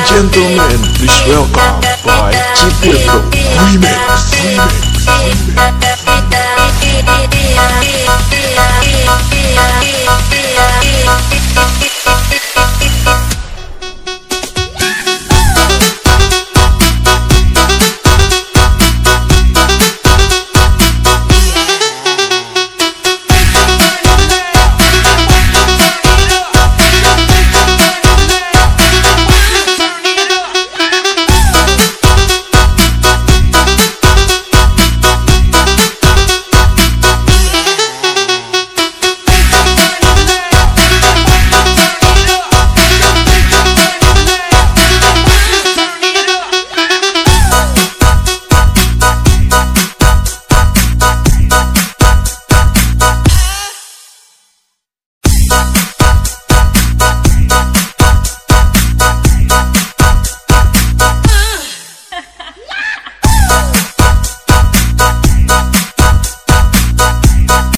and gentlemen, please welcome by Cipilco Remix.